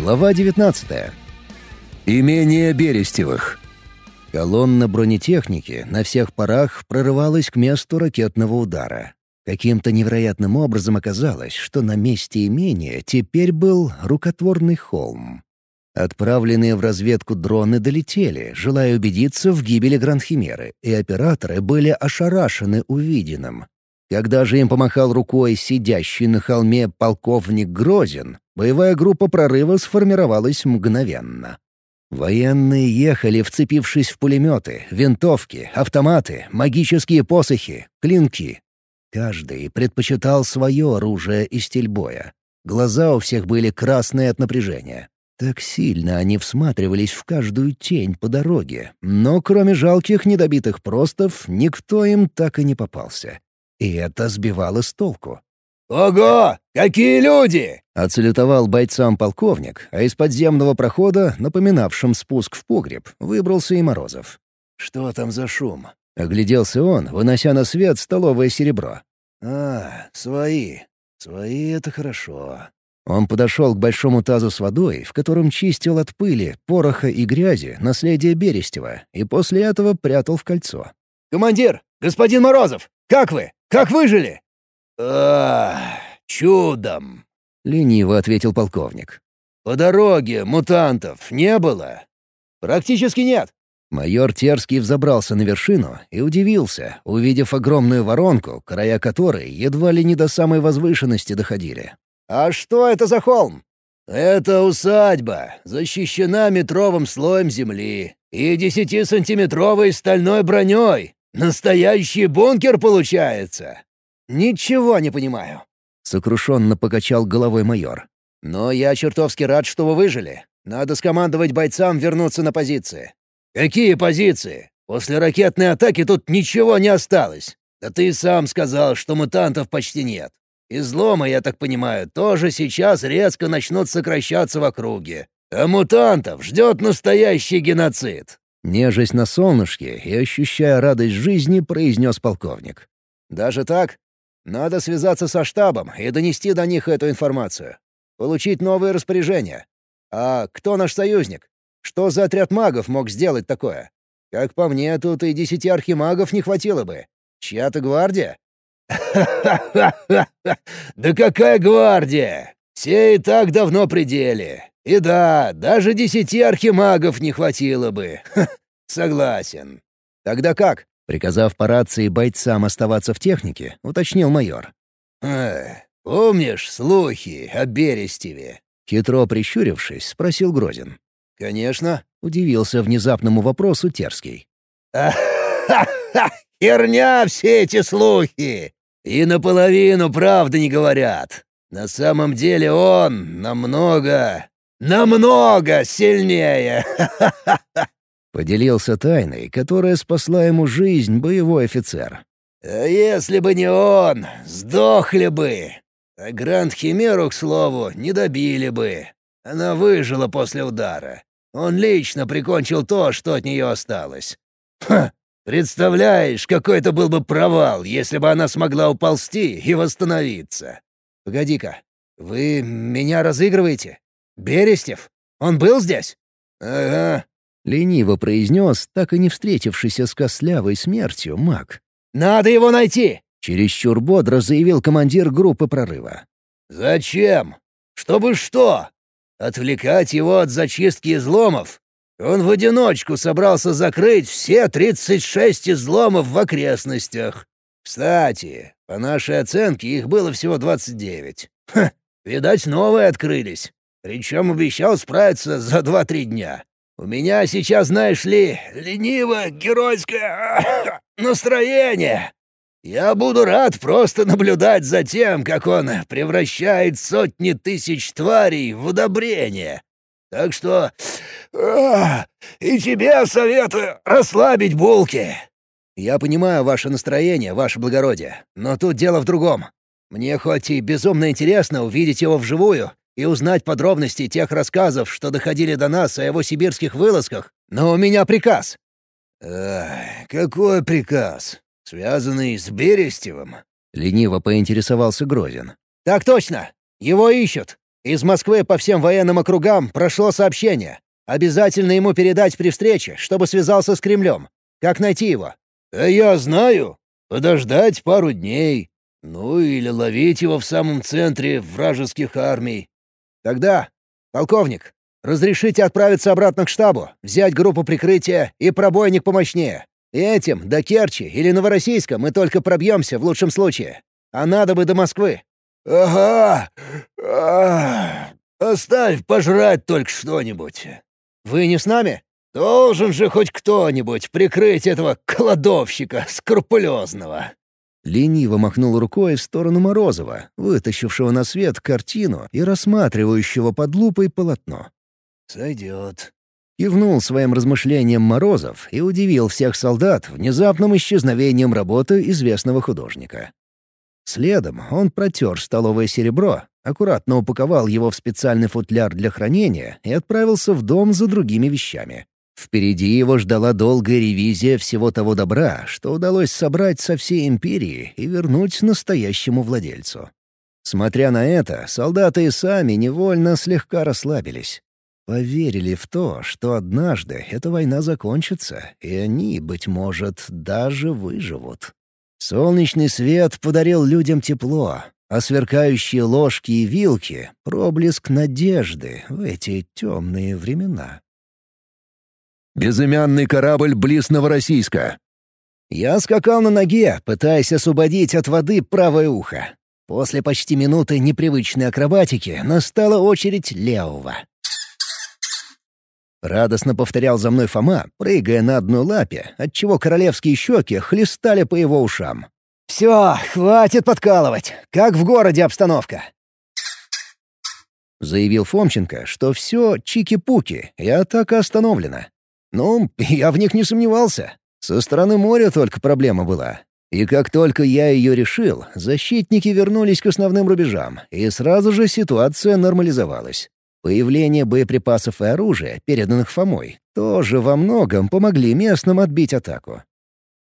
Глава 19. Имение Берестевых. Колонна бронетехники на всех парах прорывалась к месту ракетного удара. Каким-то невероятным образом оказалось, что на месте имения теперь был рукотворный холм. Отправленные в разведку дроны долетели, желая убедиться в гибели Грандхимеры, и операторы были ошарашены увиденным. Когда же им помахал рукой сидящий на холме полковник Грозин, боевая группа прорыва сформировалась мгновенно. Военные ехали, вцепившись в пулеметы, винтовки, автоматы, магические посохи, клинки. Каждый предпочитал свое оружие и стиль боя. Глаза у всех были красные от напряжения. Так сильно они всматривались в каждую тень по дороге, но кроме жалких недобитых простов никто им так и не попался. И это сбивало с толку. «Ого! Какие люди!» — отсалютовал бойцам полковник, а из подземного прохода, напоминавшим спуск в погреб, выбрался и Морозов. «Что там за шум?» — огляделся он, вынося на свет столовое серебро. «А, свои. Свои — это хорошо». Он подошел к большому тазу с водой, в котором чистил от пыли, пороха и грязи наследие Берестева, и после этого прятал в кольцо. «Командир! Господин Морозов! Как вы? Как выжили?» «А, чудом!» — лениво ответил полковник. «По дороге мутантов не было?» «Практически нет». Майор Терский взобрался на вершину и удивился, увидев огромную воронку, края которой едва ли не до самой возвышенности доходили. «А что это за холм?» «Это усадьба, защищена метровым слоем земли и десятисантиметровой стальной броней. Настоящий бункер получается!» «Ничего не понимаю», — сокрушенно покачал головой майор. «Но я чертовски рад, что вы выжили. Надо скомандовать бойцам вернуться на позиции». «Какие позиции? После ракетной атаки тут ничего не осталось. Да ты сам сказал, что мутантов почти нет. Изломы, я так понимаю, тоже сейчас резко начнут сокращаться в округе. А мутантов ждет настоящий геноцид. Нежесть на солнышке и ощущая радость жизни, произнес полковник. «Даже так? Надо связаться со штабом и донести до них эту информацию. Получить новые распоряжения. А кто наш союзник? Что за отряд магов мог сделать такое? Как по мне, тут и десяти архимагов не хватило бы. Чья-то гвардия?» Да какая гвардия! Все и так давно пределе. И да, даже десяти архимагов не хватило бы. Согласен. Тогда как? Приказав по рации бойцам оставаться в технике, уточнил майор. «Э, «Помнишь слухи о Берестеве?» Хитро прищурившись, спросил Грозин. «Конечно», — удивился внезапному вопросу Терский. «Ха-ха-ха! Херня все эти слухи! И наполовину правды не говорят. На самом деле он намного, намного сильнее. Поделился тайной, которая спасла ему жизнь боевой офицер. А если бы не он, сдохли бы. А Гранд Химеру, к слову, не добили бы. Она выжила после удара. Он лично прикончил то, что от нее осталось. Ха! Представляешь, какой это был бы провал, если бы она смогла уползти и восстановиться. Погоди-ка, вы меня разыгрываете? Берестев? Он был здесь? Ага. Лениво произнес, так и не встретившийся с кослявой смертью маг. «Надо его найти!» — чересчур бодро заявил командир группы прорыва. «Зачем? Чтобы что? Отвлекать его от зачистки изломов? Он в одиночку собрался закрыть все 36 изломов в окрестностях. Кстати, по нашей оценке их было всего 29. Ха, видать, новые открылись. Причем обещал справиться за 2-3 дня. У меня сейчас, знаешь ли, лениво-геройское настроение. Я буду рад просто наблюдать за тем, как он превращает сотни тысяч тварей в удобрение. Так что... И тебе советую расслабить булки. Я понимаю ваше настроение, ваше благородие, но тут дело в другом. Мне хоть и безумно интересно увидеть его вживую и узнать подробности тех рассказов, что доходили до нас о его сибирских вылазках, но у меня приказ». «Ах, какой приказ? Связанный с Берестевым?» — лениво поинтересовался Грозин. «Так точно! Его ищут. Из Москвы по всем военным округам прошло сообщение. Обязательно ему передать при встрече, чтобы связался с Кремлем. Как найти его?» «Да я знаю. Подождать пару дней. Ну или ловить его в самом центре вражеских армий». «Тогда, полковник, разрешите отправиться обратно к штабу, взять группу прикрытия и пробойник помощнее. Этим, до Керчи или Новороссийска мы только пробьемся в лучшем случае. А надо бы до Москвы». «Ага. А, оставь пожрать только что-нибудь». «Вы не с нами?» «Должен же хоть кто-нибудь прикрыть этого кладовщика скрупулезного». Лениво махнул рукой в сторону Морозова, вытащившего на свет картину и рассматривающего под лупой полотно. «Сойдет». Кивнул своим размышлением Морозов и удивил всех солдат внезапным исчезновением работы известного художника. Следом он протер столовое серебро, аккуратно упаковал его в специальный футляр для хранения и отправился в дом за другими вещами. Впереди его ждала долгая ревизия всего того добра, что удалось собрать со всей империи и вернуть настоящему владельцу. Смотря на это, солдаты и сами невольно слегка расслабились. Поверили в то, что однажды эта война закончится, и они, быть может, даже выживут. Солнечный свет подарил людям тепло, а сверкающие ложки и вилки — проблеск надежды в эти темные времена. Безымянный корабль близ Новороссийска. Я скакал на ноге, пытаясь освободить от воды правое ухо. После почти минуты непривычной акробатики настала очередь левого. Радостно повторял за мной Фома, прыгая на одной лапе, отчего королевские щеки хлестали по его ушам. «Все, хватит подкалывать. Как в городе обстановка?» Заявил Фомченко, что все чики-пуки, и атака остановлена. Ну, я в них не сомневался. Со стороны моря только проблема была. И как только я ее решил, защитники вернулись к основным рубежам, и сразу же ситуация нормализовалась. Появление боеприпасов и оружия, переданных Фомой, тоже во многом помогли местным отбить атаку.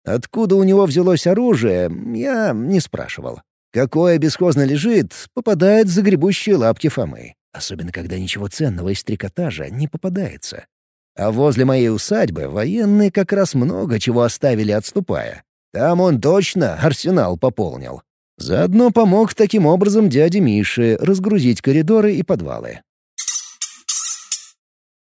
Откуда у него взялось оружие, я не спрашивал. Какое бесхозно лежит, попадает в загребущие лапки Фомы. Особенно, когда ничего ценного из трикотажа не попадается. А возле моей усадьбы военные как раз много чего оставили, отступая. Там он точно арсенал пополнил. Заодно помог таким образом дяде Мише разгрузить коридоры и подвалы.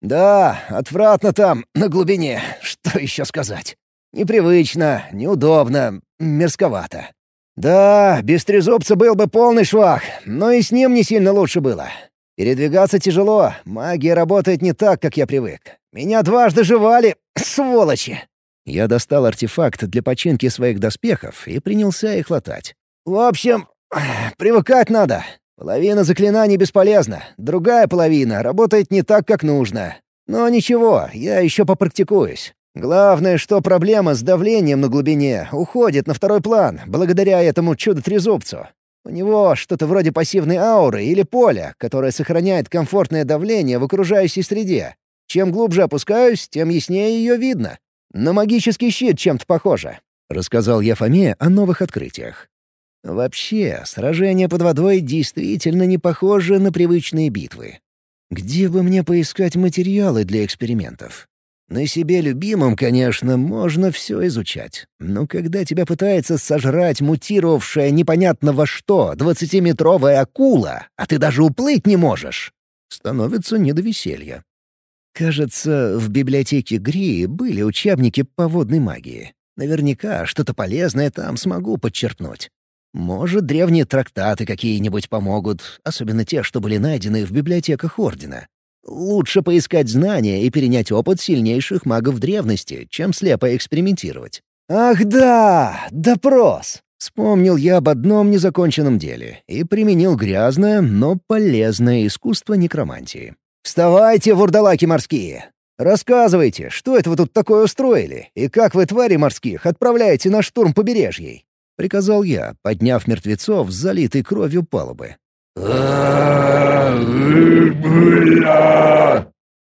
Да, отвратно там, на глубине. Что еще сказать? Непривычно, неудобно, мерзковато. Да, без трезубца был бы полный швах, но и с ним не сильно лучше было. Передвигаться тяжело, магия работает не так, как я привык. Меня дважды жевали, сволочи!» Я достал артефакт для починки своих доспехов и принялся их латать. «В общем, привыкать надо. Половина заклинаний бесполезна, другая половина работает не так, как нужно. Но ничего, я еще попрактикуюсь. Главное, что проблема с давлением на глубине уходит на второй план, благодаря этому чудо-трезубцу. У него что-то вроде пассивной ауры или поля, которое сохраняет комфортное давление в окружающей среде. Чем глубже опускаюсь, тем яснее ее видно. На магический щит чем-то похоже. Рассказал я Фоме о новых открытиях. Вообще, сражения под водой действительно не похожи на привычные битвы. Где бы мне поискать материалы для экспериментов? На себе любимом, конечно, можно все изучать. Но когда тебя пытается сожрать мутировавшая непонятно во что двадцатиметровая акула, а ты даже уплыть не можешь, становится не до веселья. Кажется, в библиотеке Гри были учебники по водной магии. Наверняка что-то полезное там смогу подчерпнуть. Может, древние трактаты какие-нибудь помогут, особенно те, что были найдены в библиотеках Ордена. Лучше поискать знания и перенять опыт сильнейших магов древности, чем слепо экспериментировать. «Ах да! Допрос!» Вспомнил я об одном незаконченном деле и применил грязное, но полезное искусство некромантии. «Вставайте, вурдалаки морские! Рассказывайте, что это вы тут такое устроили, и как вы, твари морских, отправляете на штурм побережьей?» — приказал я, подняв мертвецов с залитой кровью палубы.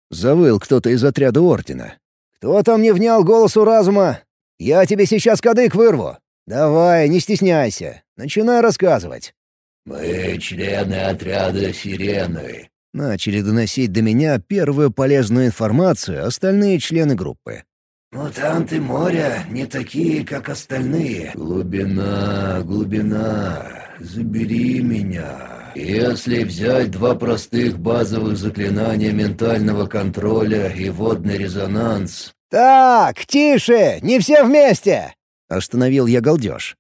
Завыл кто-то из отряда Ордена. «Кто там не внял голосу разума? Я тебе сейчас кадык вырву. Давай, не стесняйся. Начинай рассказывать». «Мы члены отряда «Сирены», — начали доносить до меня первую полезную информацию остальные члены группы. «Мутанты моря не такие, как остальные. Глубина, глубина, забери меня. Если взять два простых базовых заклинания ментального контроля и водный резонанс...» «Так, тише, не все вместе!» — остановил я галдеж.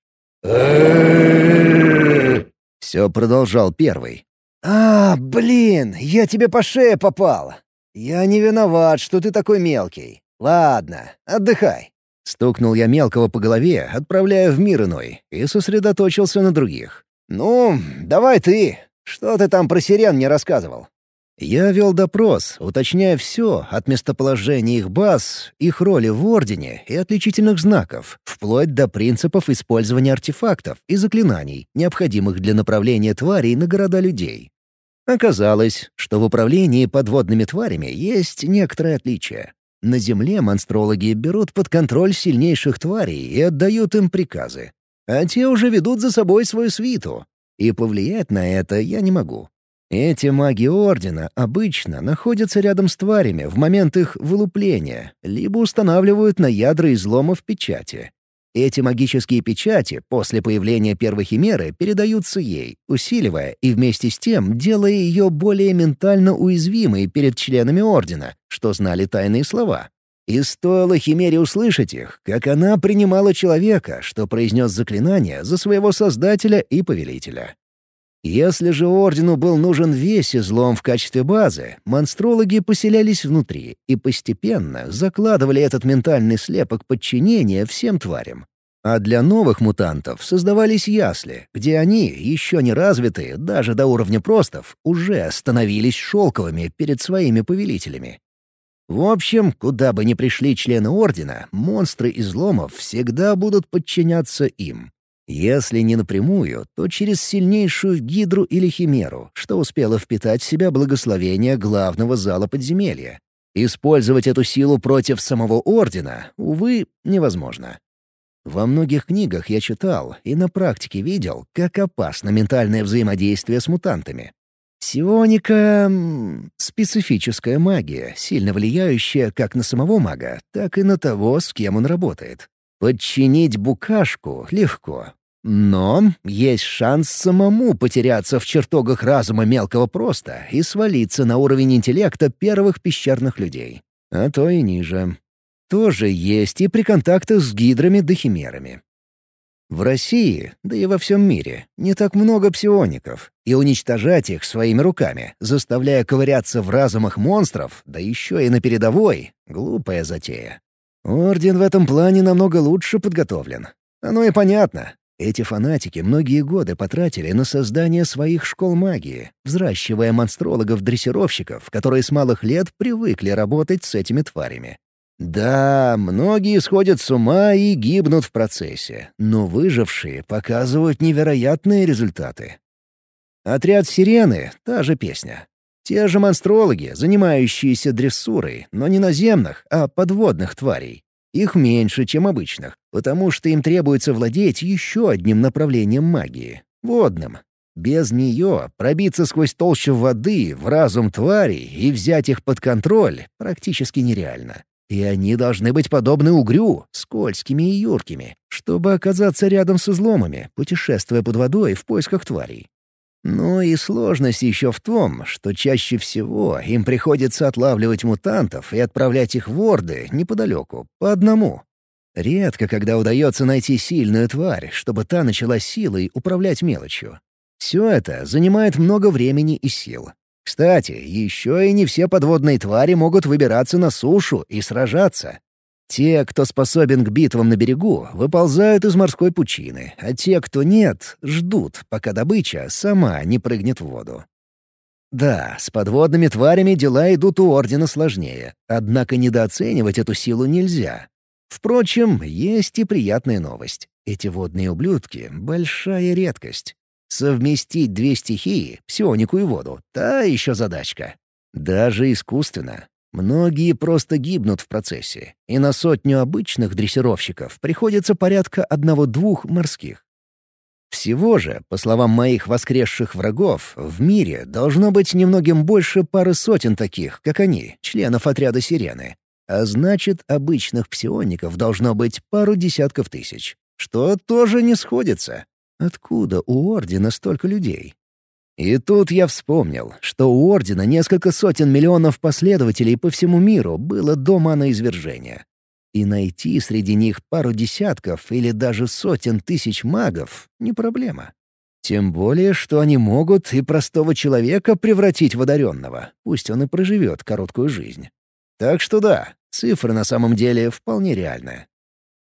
Все продолжал первый. «А, блин, я тебе по шее попал. Я не виноват, что ты такой мелкий. «Ладно, отдыхай». Стукнул я мелкого по голове, отправляя в мир иной, и сосредоточился на других. «Ну, давай ты. Что ты там про сирен мне рассказывал?» Я вел допрос, уточняя все от местоположения их баз, их роли в Ордене и отличительных знаков, вплоть до принципов использования артефактов и заклинаний, необходимых для направления тварей на города людей. Оказалось, что в управлении подводными тварями есть некоторые отличия. На Земле монстрологи берут под контроль сильнейших тварей и отдают им приказы. А те уже ведут за собой свою свиту. И повлиять на это я не могу. Эти маги Ордена обычно находятся рядом с тварями в момент их вылупления, либо устанавливают на ядра изломов печати. Эти магические печати после появления первой химеры передаются ей, усиливая и вместе с тем делая ее более ментально уязвимой перед членами Ордена, что знали тайные слова. И стоило Химере услышать их, как она принимала человека, что произнес заклинание за своего создателя и повелителя. Если же Ордену был нужен весь излом в качестве базы, монстрологи поселялись внутри и постепенно закладывали этот ментальный слепок подчинения всем тварям. А для новых мутантов создавались ясли, где они, еще не развитые, даже до уровня простов, уже становились шелковыми перед своими повелителями. В общем, куда бы ни пришли члены Ордена, монстры изломов всегда будут подчиняться им. Если не напрямую, то через сильнейшую гидру или химеру, что успела впитать в себя благословение главного зала подземелья. Использовать эту силу против самого Ордена, увы, невозможно. Во многих книгах я читал и на практике видел, как опасно ментальное взаимодействие с мутантами. Псионика — специфическая магия, сильно влияющая как на самого мага, так и на того, с кем он работает. Подчинить букашку легко, но есть шанс самому потеряться в чертогах разума мелкого просто и свалиться на уровень интеллекта первых пещерных людей. А то и ниже. Тоже есть и при контактах с гидрами да химерами. В России, да и во всем мире, не так много псиоников, и уничтожать их своими руками, заставляя ковыряться в разумах монстров, да еще и на передовой — глупая затея. Орден в этом плане намного лучше подготовлен. Оно и понятно. Эти фанатики многие годы потратили на создание своих школ магии, взращивая монстрологов-дрессировщиков, которые с малых лет привыкли работать с этими тварями. Да, многие сходят с ума и гибнут в процессе, но выжившие показывают невероятные результаты. Отряд «Сирены» — та же песня. Те же монстрологи, занимающиеся дрессурой, но не наземных, а подводных тварей. Их меньше, чем обычных, потому что им требуется владеть еще одним направлением магии — водным. Без нее пробиться сквозь толщу воды в разум тварей и взять их под контроль практически нереально. И они должны быть подобны угрю, скользкими и юркими, чтобы оказаться рядом с изломами, путешествуя под водой в поисках тварей. Но и сложность еще в том, что чаще всего им приходится отлавливать мутантов и отправлять их в орды неподалеку, по одному. Редко когда удается найти сильную тварь, чтобы та начала силой управлять мелочью. Все это занимает много времени и сил. Кстати, еще и не все подводные твари могут выбираться на сушу и сражаться. Те, кто способен к битвам на берегу, выползают из морской пучины, а те, кто нет, ждут, пока добыча сама не прыгнет в воду. Да, с подводными тварями дела идут у Ордена сложнее, однако недооценивать эту силу нельзя. Впрочем, есть и приятная новость. Эти водные ублюдки — большая редкость. Совместить две стихии, псионику и воду — та еще задачка. Даже искусственно. Многие просто гибнут в процессе, и на сотню обычных дрессировщиков приходится порядка одного-двух морских. Всего же, по словам моих воскресших врагов, в мире должно быть немногим больше пары сотен таких, как они, членов отряда «Сирены». А значит, обычных псиоников должно быть пару десятков тысяч. Что тоже не сходится. Откуда у Ордена столько людей? И тут я вспомнил, что у Ордена несколько сотен миллионов последователей по всему миру было до маноизвержения. И найти среди них пару десятков или даже сотен тысяч магов — не проблема. Тем более, что они могут и простого человека превратить в одаренного, пусть он и проживет короткую жизнь. Так что да, цифры на самом деле вполне реальны.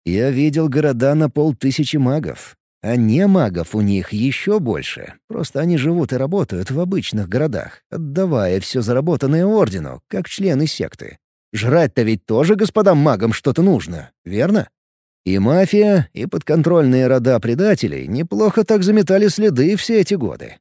Я видел города на полтысячи магов, а не магов у них еще больше. Просто они живут и работают в обычных городах, отдавая все заработанное ордену, как члены секты. Жрать-то ведь тоже господам магам что-то нужно, верно? И мафия, и подконтрольные рода предателей неплохо так заметали следы все эти годы.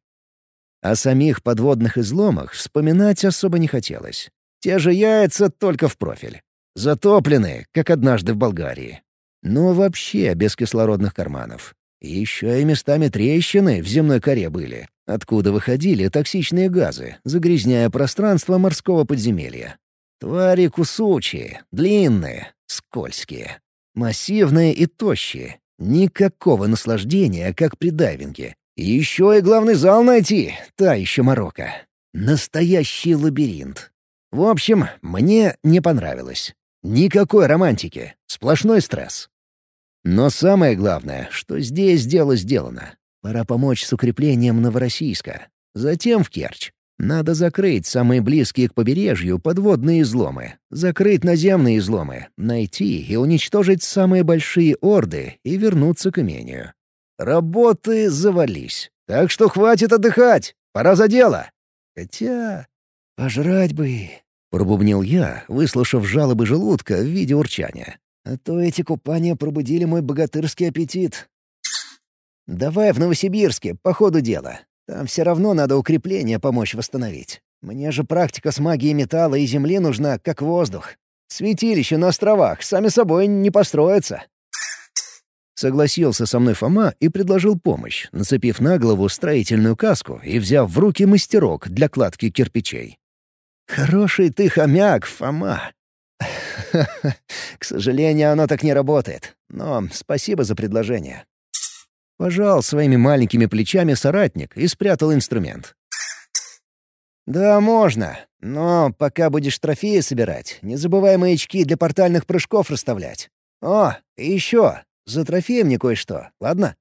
О самих подводных изломах вспоминать особо не хотелось. Те же яйца только в профиль. Затоплены, как однажды в Болгарии. Но вообще без кислородных карманов. Еще и местами трещины в земной коре были, откуда выходили токсичные газы, загрязняя пространство морского подземелья. Твари кусучие, длинные, скользкие, массивные и тощие. Никакого наслаждения, как при дайвинге. Еще и главный зал найти, та еще морока. Настоящий лабиринт. В общем, мне не понравилось. Никакой романтики, сплошной стресс. Но самое главное, что здесь дело сделано. Пора помочь с укреплением Новороссийска. Затем в Керчь. Надо закрыть самые близкие к побережью подводные изломы, закрыть наземные изломы, найти и уничтожить самые большие орды и вернуться к имению. Работы завались, так что хватит отдыхать, пора за дело. Хотя... пожрать бы... Пробубнил я, выслушав жалобы желудка в виде урчания. А то эти купания пробудили мой богатырский аппетит. Давай в Новосибирске, по ходу дела. Там все равно надо укрепление помочь восстановить. Мне же практика с магией металла и земли нужна, как воздух. Святилище на островах сами собой не построятся. Согласился со мной Фома и предложил помощь, нацепив на голову строительную каску и взяв в руки мастерок для кладки кирпичей. «Хороший ты хомяк, Фома!» К сожалению, оно так не работает. Но спасибо за предложение. Пожал своими маленькими плечами соратник и спрятал инструмент. «Да, можно. Но пока будешь трофеи собирать, не забывай маячки для портальных прыжков расставлять. О, и еще, за трофеем мне кое-что, ладно?»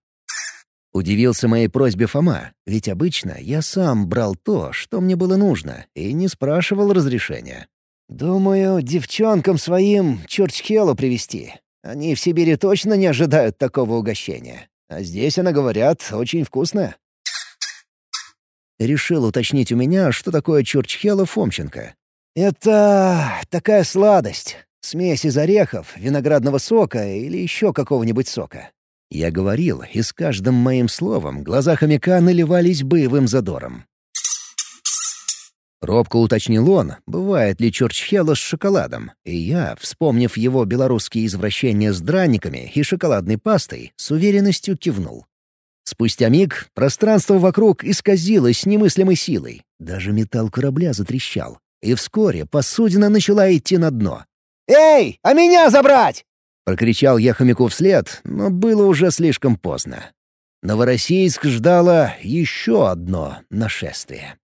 Удивился моей просьбе Фома, ведь обычно я сам брал то, что мне было нужно, и не спрашивал разрешения. «Думаю, девчонкам своим Чурчхелу привезти. Они в Сибири точно не ожидают такого угощения. А здесь, она говорят, очень вкусная». Решил уточнить у меня, что такое Чурчхела Фомченко. «Это такая сладость. Смесь из орехов, виноградного сока или еще какого-нибудь сока. Я говорил, и с каждым моим словом глаза хомяка наливались боевым задором. Робко уточнил он, бывает ли чурчхела с шоколадом, и я, вспомнив его белорусские извращения с драниками и шоколадной пастой, с уверенностью кивнул. Спустя миг пространство вокруг исказилось немыслимой силой. Даже металл корабля затрещал. И вскоре посудина начала идти на дно. «Эй, а меня забрать!» Прокричал я хомяку вслед, но было уже слишком поздно. Новороссийск ждало еще одно нашествие.